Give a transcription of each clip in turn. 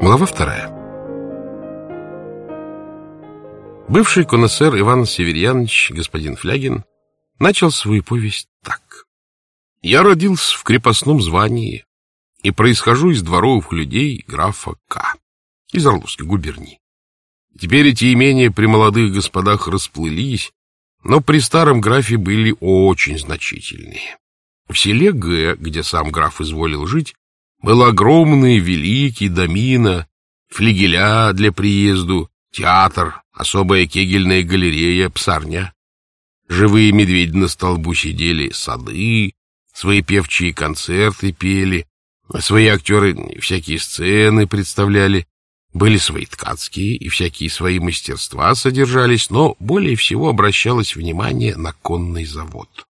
Глава вторая. Бывший коннессер Иван Северьянович, господин Флягин, начал свою повесть так. «Я родился в крепостном звании и происхожу из дворовых людей графа К. из Орловской губернии. Теперь эти имения при молодых господах расплылись, но при старом графе были очень значительные. В селе Г, где сам граф изволил жить, был огромный, великий домина, флигеля для приезду, театр, особая кегельная галерея, псарня. Живые медведи на столбу сидели, сады, свои певчие концерты пели, свои актеры всякие сцены представляли, были свои ткацкие и всякие свои мастерства содержались, но более всего обращалось внимание на конный завод.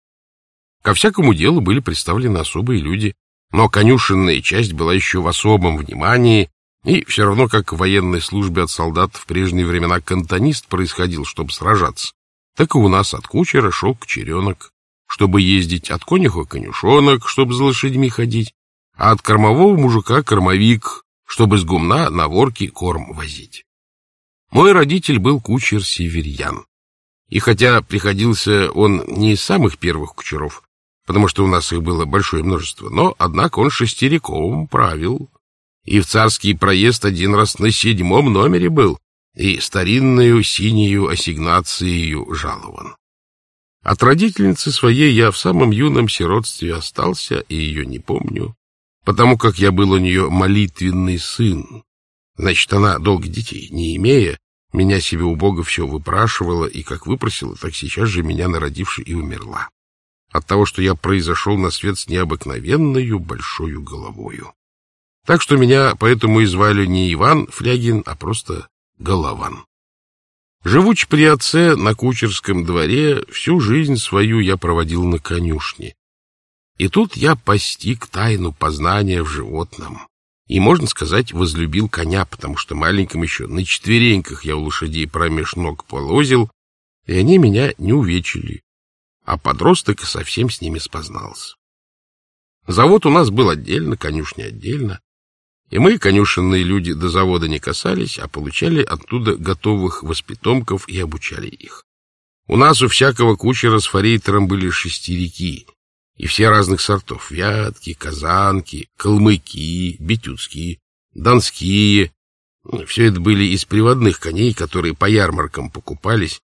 Ко всякому делу были представлены особые люди, но конюшенная часть была еще в особом внимании, и все равно как в военной службе от солдат в прежние времена кантонист происходил, чтобы сражаться, так и у нас от кучера шел к черенок, чтобы ездить, от конюха конюшонок, чтобы за лошадьми ходить, а от кормового мужика кормовик, чтобы с гумна на ворке корм возить. Мой родитель был кучер северьян. И хотя приходился он не из самых первых кучеров, потому что у нас их было большое множество, но, однако, он шестериковым правил, и в царский проезд один раз на седьмом номере был, и старинную синюю ассигнацию жалован. От родительницы своей я в самом юном сиротстве остался, и ее не помню, потому как я был у нее молитвенный сын. Значит, она долго детей не имея, меня себе у Бога все выпрашивала, и как выпросила, так сейчас же меня народивши и умерла от того, что я произошел на свет с необыкновенною большою головою. Так что меня поэтому и звали не Иван Флягин, а просто Голован. Живуч при отце на кучерском дворе, всю жизнь свою я проводил на конюшне. И тут я постиг тайну познания в животном. И, можно сказать, возлюбил коня, потому что маленьким еще на четвереньках я у лошадей промеж ног полозил, и они меня не увечили, а подросток совсем с ними спознался. Завод у нас был отдельно, конюшня отдельно, и мы, конюшенные люди, до завода не касались, а получали оттуда готовых воспитомков и обучали их. У нас у всякого кучера с форейтером были шестерики, и все разных сортов — вятки, казанки, калмыки, битюцкие, донские. Все это были из приводных коней, которые по ярмаркам покупались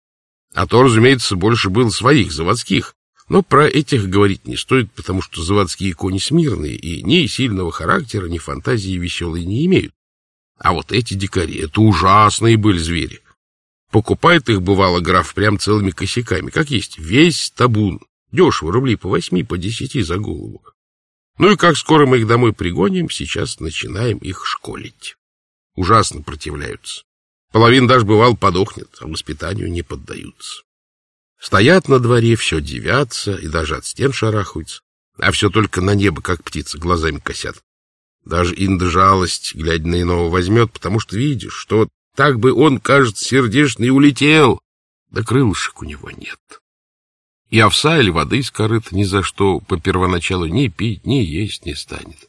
а то, разумеется, больше было своих, заводских. Но про этих говорить не стоит, потому что заводские кони смирные и ни сильного характера, ни фантазии веселой не имеют. А вот эти дикари — это ужасные были звери. Покупает их, бывало, граф прям целыми косяками, как есть, весь табун. Дешево, рублей по восьми, по десяти за голову. Ну и как скоро мы их домой пригоним, сейчас начинаем их школить. Ужасно противляются. Половина даже, бывал, подохнет, а воспитанию не поддаются. Стоят на дворе, все девятся и даже от стен шарахаются, а все только на небо, как птицы, глазами косят. Даже инда жалость, глядя на иного, возьмет, потому что видишь, что так бы он, кажется, сердечный улетел, да крылышек у него нет. И овса или воды из корыта ни за что по первоначалу ни пить, ни есть не станет.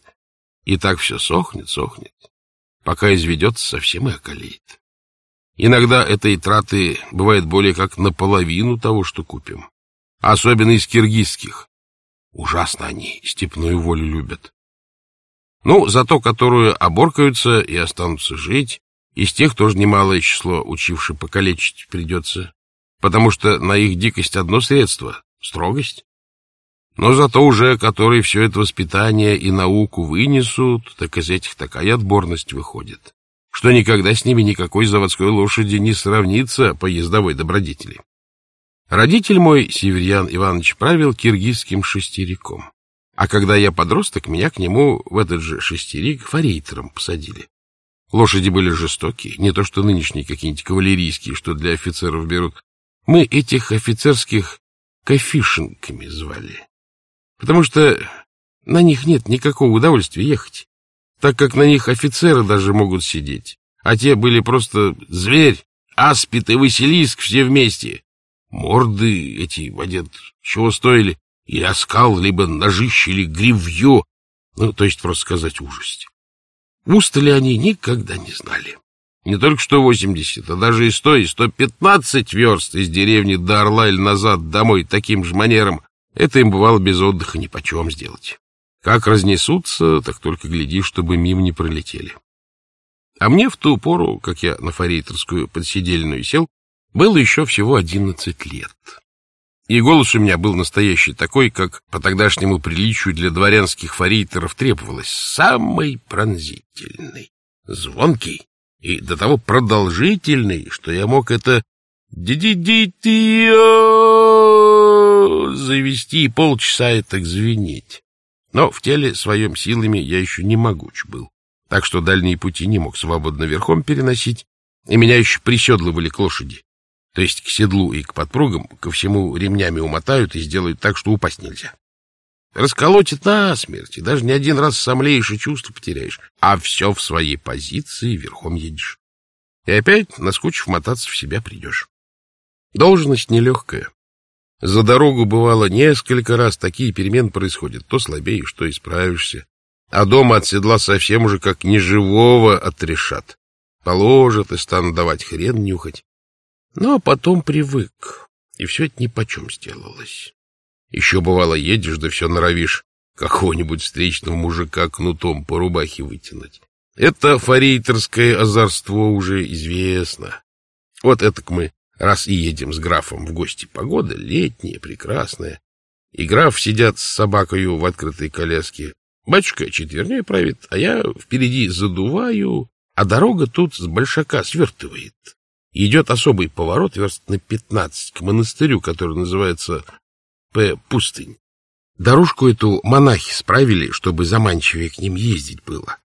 И так все сохнет, сохнет, пока изведется совсем и околеет. Иногда этой траты бывает более как наполовину того, что купим. Особенно из киргизских. Ужасно они степную волю любят. Ну, зато которую оборкаются и останутся жить, из тех тоже немалое число учивши покалечить придется, потому что на их дикость одно средство — строгость. Но зато уже, которые все это воспитание и науку вынесут, так из этих такая отборность выходит что никогда с ними никакой заводской лошади не сравнится по ездовой добродетели. Родитель мой, Северьян Иванович, правил киргизским шестериком. А когда я подросток, меня к нему в этот же шестерик форейтером посадили. Лошади были жестокие, не то что нынешние какие-нибудь кавалерийские, что для офицеров берут. Мы этих офицерских кофишинками звали, потому что на них нет никакого удовольствия ехать так как на них офицеры даже могут сидеть, а те были просто зверь, аспид и Василиск все вместе. Морды эти, водят, чего стоили, и оскал, либо ножище, или гривье, ну, то есть, просто сказать, ужасть. Устали они никогда не знали. Не только что 80, а даже и 100, и 115 верст из деревни до Орла или назад домой таким же манером. Это им бывало без отдыха ни почем сделать. Как разнесутся, так только гляди, чтобы мимо не пролетели. А мне в ту пору, как я на форейтерскую подсидельную сел, было еще всего одиннадцать лет. И голос у меня был настоящий такой, как по тогдашнему приличию для дворянских форейтеров требовалось, самый пронзительный, звонкий и до того продолжительный, что я мог это ди-ди-ди-ти-о завести и полчаса и так звенеть. Но в теле своем силами я еще не могуч был, так что дальние пути не мог свободно верхом переносить, и меня еще приседлывали к лошади. То есть к седлу и к подпругам ко всему ремнями умотают и сделают так, что упасть нельзя. Расколотит насмерть, и даже не один раз сомлеешь и чувство потеряешь, а все в своей позиции верхом едешь. И опять, наскучив мотаться, в себя придешь. Должность нелегкая. За дорогу бывало несколько раз такие перемены происходят. То слабеешь, то исправишься. А дома от седла совсем уже как неживого отрешат. Положат и станут давать хрен нюхать. Но потом привык, и все это нипочем сделалось. Еще бывало едешь, да все норовишь какого-нибудь встречного мужика кнутом по рубахе вытянуть. Это форейтерское озорство уже известно. Вот это мы раз и едем с графом в гости. Погода летняя, прекрасная. И граф сидят с собакою в открытой коляске. Батюшка четвернее правит, а я впереди задуваю, а дорога тут с большака свертывает. идет особый поворот верст на пятнадцать к монастырю, который называется П. Пустынь. Дорожку эту монахи справили, чтобы заманчивее к ним ездить было.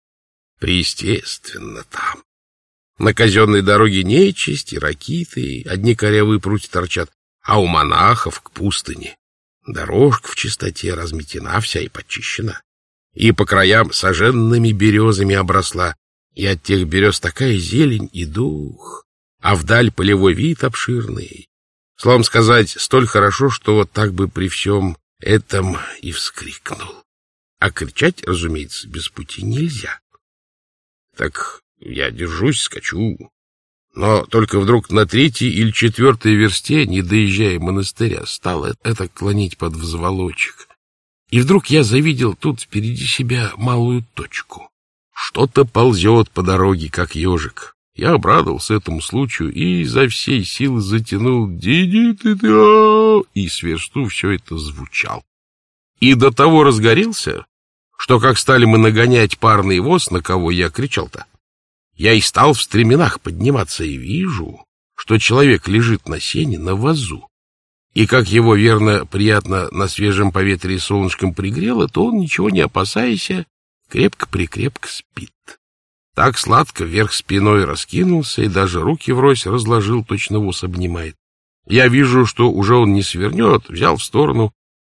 Преестественно там. На казенной дороге нечисть ракиты, одни корявые прути торчат, а у монахов к пустыне. Дорожка в чистоте разметена вся и почищена. И по краям соженными березами обросла, и от тех берез такая зелень и дух, а вдаль полевой вид обширный, Словом сказать, столь хорошо, что вот так бы при всем этом и вскрикнул. А кричать, разумеется, без пути нельзя. Так я держусь, скачу. Но только вдруг на третьей или четвертой версте, не доезжая монастыря, стало это клонить под взволочек. И вдруг я завидел тут впереди себя малую точку. Что-то ползет по дороге, как ежик. Я обрадовался этому случаю и изо всей силы затянул ди ты да и с версту все это звучал. И до того разгорелся, что как стали мы нагонять парный воз, на кого я кричал-то, я и стал в стременах подниматься и вижу, что человек лежит на сене на вазу. И как его, верно, приятно на свежем поветрии солнышком пригрело, то он, ничего не опасаясь, крепко-прикрепко спит. Так сладко вверх спиной раскинулся и даже руки врозь разложил, точно воз обнимает. Я вижу, что уже он не свернет, взял в сторону,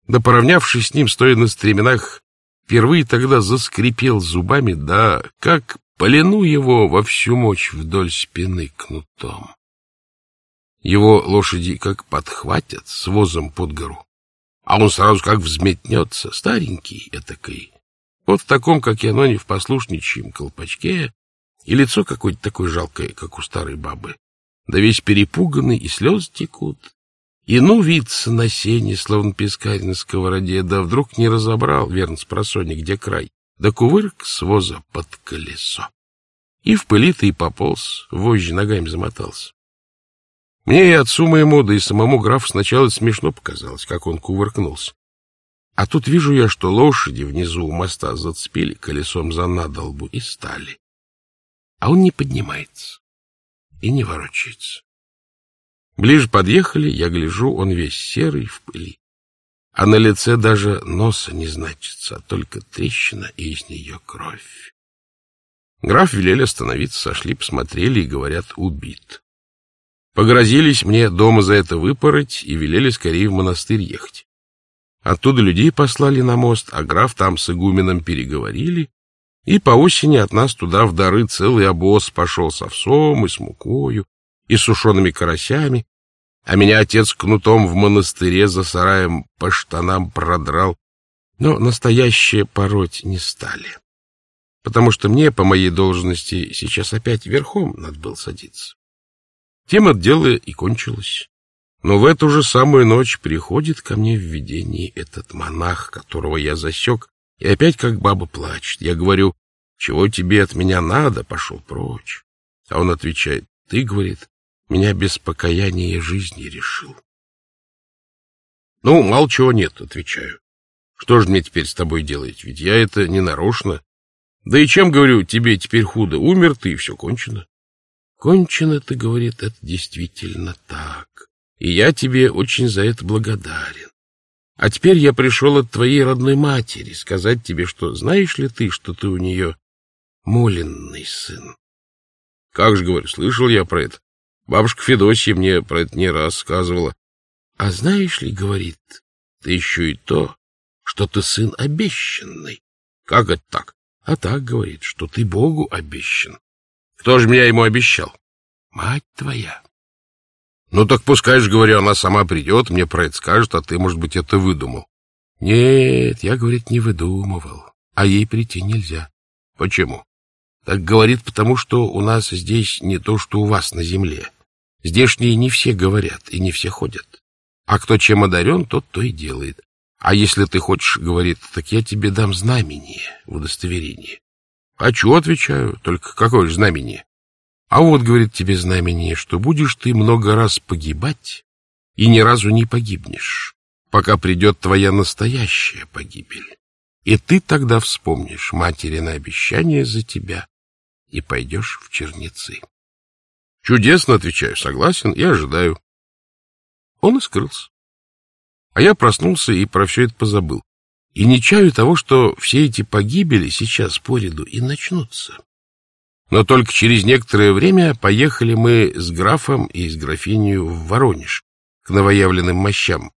да, поравнявшись с ним, стоя на стременах, впервые тогда заскрипел зубами, да как полену его во всю мощь вдоль спины кнутом. Его лошади как подхватят с возом под гору, а он сразу как взметнется, старенький этакой, вот в таком, как я, но не в послушничьем колпачке, и лицо какое-то такое жалкое, как у старой бабы, да весь перепуганный, и слезы текут. И ну виться на сене, словно пескарь на сковороде, да вдруг не разобрал, верно, с просони, где край, да кувырк с воза под колесо. И в пыли-то и пополз, вожжи ногами замотался. Мне и отцу моему, да и самому графу сначала смешно показалось, как он кувыркнулся. А тут вижу я, что лошади внизу у моста зацепили колесом за надолбу и стали. А он не поднимается и не ворочается. Ближе подъехали, я гляжу, он весь серый в пыли. А на лице даже носа не значится, а только трещина, и из нее кровь. Граф велели остановиться, сошли, посмотрели и говорят, убит. Погрозились мне дома за это выпороть и велели скорее в монастырь ехать. Оттуда людей послали на мост, а граф там с игуменом переговорили, и по осени от нас туда в дары целый обоз пошел с овсом и с мукою, и с сушеными карасями, а меня отец кнутом в монастыре за сараем по штанам продрал, но настоящее пороть не стали. потому что мне по моей должности сейчас опять верхом надо было садиться. Тем от дела и кончилось. Но в эту же самую ночь приходит ко мне в видении этот монах, которого я засек, и опять как баба плачет. Я говорю, чего тебе от меня надо, пошел прочь. А он отвечает, ты, говорит, меня без покаяния жизни решил. Ну, мало чего нет, отвечаю. Что же мне теперь с тобой делать? Ведь я это не нарочно. Да и чем, говорю, тебе теперь худо? Умер ты, и все кончено. Кончено, ты, говорит, это действительно так. И я тебе очень за это благодарен. А теперь я пришел от твоей родной матери сказать тебе, что знаешь ли ты, что ты у нее моленный сын? Как же, говорю, слышал я про это. Бабушка Федосия мне про это не раз сказывала. А знаешь ли, говорит, ты еще и то, что ты сын обещанный. Как это так? А так, говорит, что ты Богу обещан. Кто же меня ему обещал? Мать твоя. Ну так пускай же, говорю, она сама придет, мне про это скажет, а ты, может быть, это выдумал. Нет, я, говорит, не выдумывал, а ей прийти нельзя. Почему? Так говорит, потому что у нас здесь не то, что у вас на земле. Здешние не все говорят и не все ходят. А кто чем одарен, тот то и делает. А если ты хочешь, говорит, так я тебе дам знамение в удостоверение. Хочу, отвечаю, только какое же знамение? А вот, говорит тебе знамение, что будешь ты много раз погибать и ни разу не погибнешь, пока придет твоя настоящая погибель. И ты тогда вспомнишь матери на обещание за тебя и пойдешь в черницы. Чудесно, отвечаю, согласен и ожидаю. Он и скрылся. А я проснулся и про все это позабыл. И не чаю того, что все эти погибели сейчас по ряду и начнутся. Но только через некоторое время поехали мы с графом и с графиней в Воронеж, к новоявленным мощам.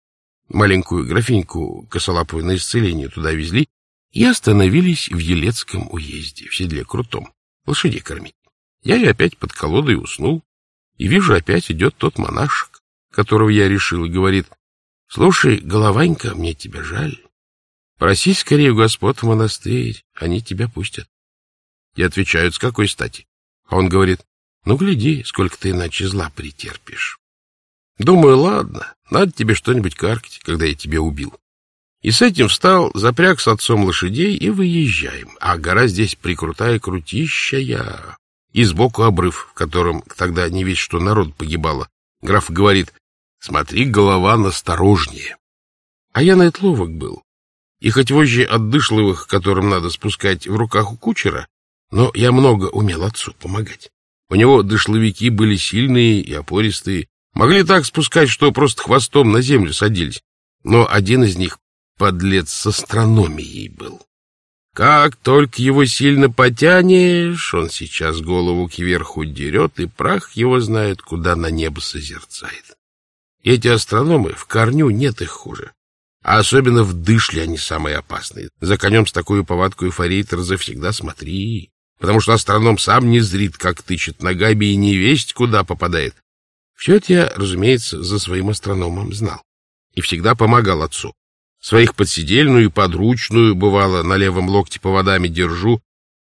Маленькую графиньку косолаповую на исцеление туда везли и остановились в Елецком уезде, в седле крутом, лошадей кормить. Я и опять под колодой уснул, и вижу, опять идет тот монашек, которого я решил, и говорит, — Слушай, голованька, мне тебя жаль. Проси скорее у господ в монастырь, они тебя пустят. И отвечают, с какой стати? А он говорит, ну, гляди, сколько ты иначе зла претерпишь. Думаю, ладно, надо тебе что-нибудь каркать, когда я тебя убил. И с этим встал, запряг с отцом лошадей и выезжаем. А гора здесь прикрутая крутищая. И сбоку обрыв, в котором тогда не весь что народ погибало. Граф говорит, Смотри, голова насторожнее. А я на это ловок был. И хоть вожжи от дышловых, которым надо спускать в руках у кучера, но я много умел отцу помогать. У него дышловики были сильные и опористые, могли так спускать, что просто хвостом на землю садились. Но один из них, подлец, с астрономией был. Как только его сильно потянешь, он сейчас голову кверху дерет, и прах его знает, куда на небо созерцает. Эти астрономы, в корню нет их хуже. А особенно в дышле они самые опасные. За конем с такой повадкой форейтер завсегда смотри. Потому что астроном сам не зрит, как тычет ногами и не весть, куда попадает. Все это я, разумеется, за своим астрономом знал. И всегда помогал отцу. Своих подсидельную и подручную, бывало, на левом локте поводами держу,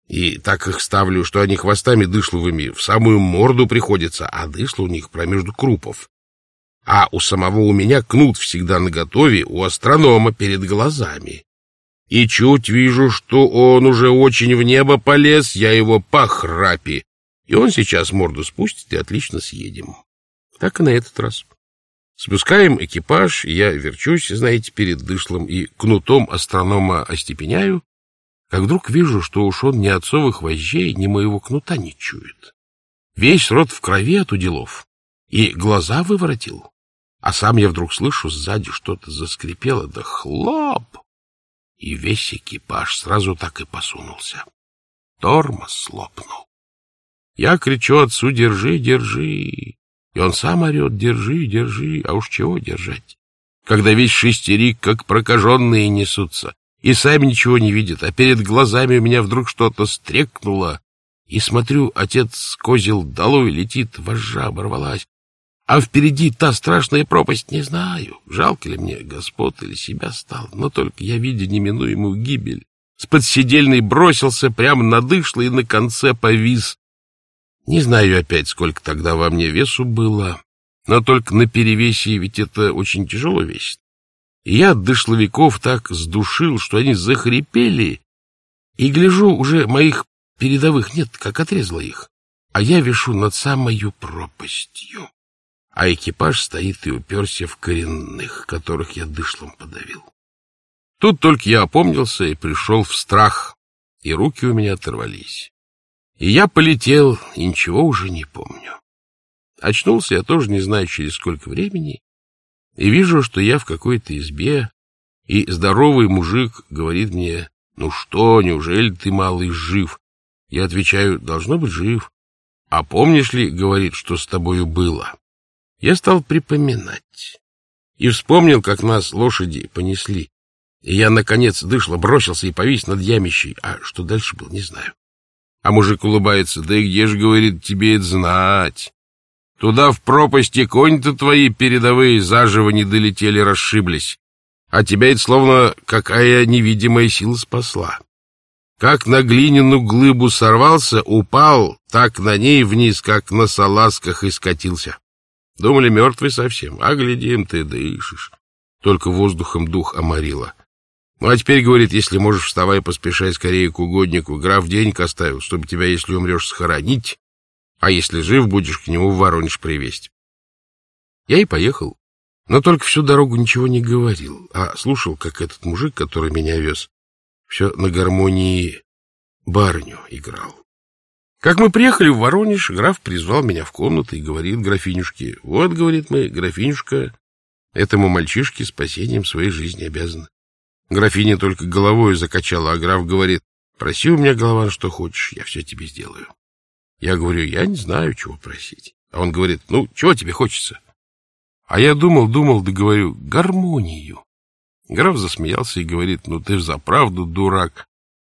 и так их ставлю, что они хвостами дышловыми в самую морду приходится, а дышло у них промежду крупов а у самого у меня кнут всегда наготове у астронома перед глазами. И чуть вижу, что он уже очень в небо полез, я его по храпе, и он сейчас морду спустит, и отлично съедем. Так и на этот раз. Спускаем экипаж, я верчусь, знаете, перед дышлом и кнутом астронома остепеняю, как вдруг вижу, что уж он ни отцовых вожжей, ни моего кнута не чует. Весь рот в крови от уделов, и глаза выворотил. А сам я вдруг слышу, сзади что-то заскрипело, да хлоп! И весь экипаж сразу так и посунулся. Тормоз слопнул. Я кричу отцу «Держи, держи!» Он сам орет «Держи, держи!» А уж чего держать? Когда весь шестерик, как прокаженные, несутся, и сами ничего не видят, а перед глазами у меня вдруг что-то стрекнуло, и смотрю, отец козел долой летит, вожжа оборвалась, а впереди та страшная пропасть, не знаю, жалко ли мне господ или себя стал, но только я, видя неминуемую гибель, с подседельной бросился прямо на дышло и на конце повис. Не знаю опять, сколько тогда во мне весу было, но только на перевесе ведь это очень тяжело весит. И я дышловиков так сдушил, что они захрипели, и, гляжу, уже моих передовых нет, как отрезало их, а я вешу над самою пропастью, а экипаж стоит и уперся в коренных, которых я дышлом подавил. Тут только я опомнился и пришел в страх, и руки у меня оторвались. И я полетел, и ничего уже не помню. Очнулся я тоже не знаю через сколько времени, и вижу, что я в какой-то избе, и здоровый мужик говорит мне, «Ну что, неужели ты, малый, жив?» Я отвечаю, «Должно быть, жив». «А помнишь ли, — говорит, — что с тобою было?» Я стал припоминать и вспомнил, как нас лошади понесли. И я, наконец, дышло, бросился и повис над ямищей. А что дальше было, не знаю. А мужик улыбается. Да и где же, говорит, тебе это знать? Туда в пропасти конь-то твои передовые заживо не долетели, расшиблись. А тебя это словно какая невидимая сила спасла. Как на глиняную глыбу сорвался, упал, так на ней вниз, как на салазках и скатился. Думали, мертвый совсем, а глядим, ты дышишь. Только воздухом дух оморило. Ну, а теперь, говорит, если можешь, вставай, поспешай скорее к угоднику. Граф денег оставил, чтобы тебя, если умрешь, схоронить, а если жив будешь, к нему в Воронеж привезть. Я и поехал, но только всю дорогу ничего не говорил, а слушал, как этот мужик, который меня вез, все на гармонии барню играл. Как мы приехали в Воронеж, граф призвал меня в комнату и говорит графинюшке, вот, говорит мы, графинюшка, этому мальчишке спасением своей жизни обязана. Графиня только головой закачала, а граф говорит, проси у меня, голова, что хочешь, я все тебе сделаю. Я говорю, я не знаю, чего просить. А он говорит, ну, чего тебе хочется? А я думал, думал, да говорю, гармонию. Граф засмеялся и говорит, ну, ты взаправду дурак.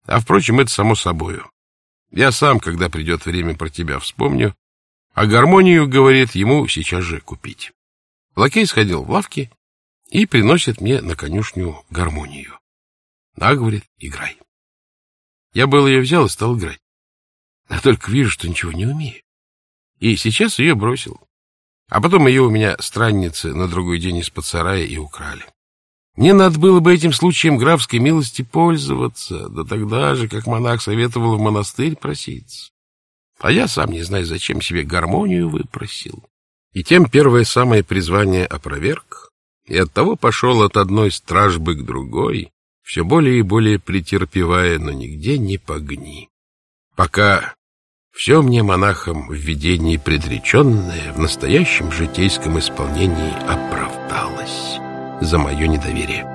А, впрочем, это само собою. Я сам, когда придет время, про тебя вспомню. А гармонию, говорит, ему сейчас же купить. Лакей сходил в лавки и приносит мне на конюшню гармонию. На, говорит, играй. Я был ее взял и стал играть. А только вижу, что ничего не умею. И сейчас ее бросил. А потом ее у меня странницы на другой день из-под сарая и украли. Мне надо было бы этим случаем графской милости пользоваться, да тогда же, как монах советовал в монастырь проситься. А я сам не знаю, зачем себе гармонию выпросил. И тем первое самое призвание опроверг, и оттого пошел от одной стражбы к другой, все более и более претерпевая, но нигде не погни. Пока все мне монахом в видении предреченное в настоящем житейском исполнении оправдалось за мое недоверие.